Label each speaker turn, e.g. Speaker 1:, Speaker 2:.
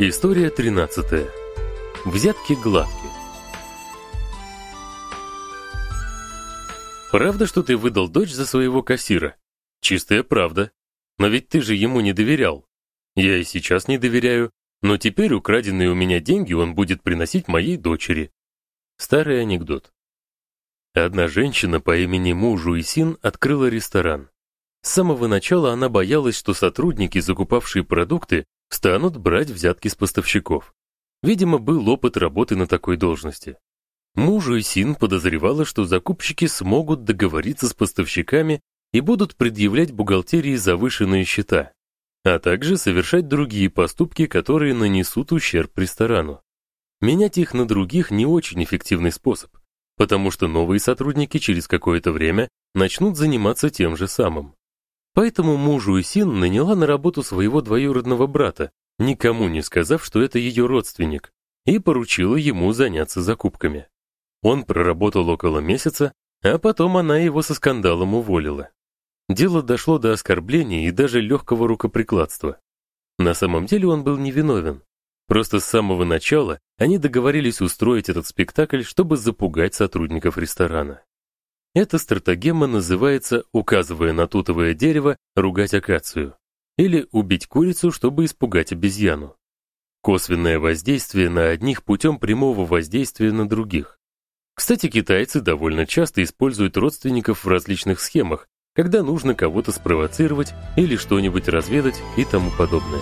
Speaker 1: История 13. Взятки гладки. Правда, что ты выдал дочь за своего кассира? Чистая правда. Но ведь ты же ему не доверял. Я и сейчас не доверяю, но теперь украденные у меня деньги он будет приносить моей дочери. Старый анекдот. Одна женщина по имени Мужу и Син открыла ресторан. С самого начала она боялась, что сотрудники, закупавшие продукты, станут брать взятки с поставщиков. Видимо, был опыт работы на такой должности. Мужу и Син подозревала, что закупщики смогут договориться с поставщиками и будут предъявлять бухгалтерии завышенные счета, а также совершать другие поступки, которые нанесут ущерб ресторану. Менять их на других не очень эффективный способ, потому что новые сотрудники через какое-то время начнут заниматься тем же самым. Поэтому мужу и Син наняла на работу своего двоюродного брата, никому не сказав, что это ее родственник, и поручила ему заняться закупками. Он проработал около месяца, а потом она его со скандалом уволила. Дело дошло до оскорбления и даже легкого рукоприкладства. На самом деле он был невиновен. Просто с самого начала они договорились устроить этот спектакль, чтобы запугать сотрудников ресторана. Эта стратагема называется, указывая на тутовое дерево, ругать акацию, или убить курицу, чтобы испугать обезьяну. Косвенное воздействие на одних путем прямого воздействия на других. Кстати, китайцы довольно часто используют родственников в различных схемах, когда нужно кого-то спровоцировать или что-нибудь разведать и тому подобное.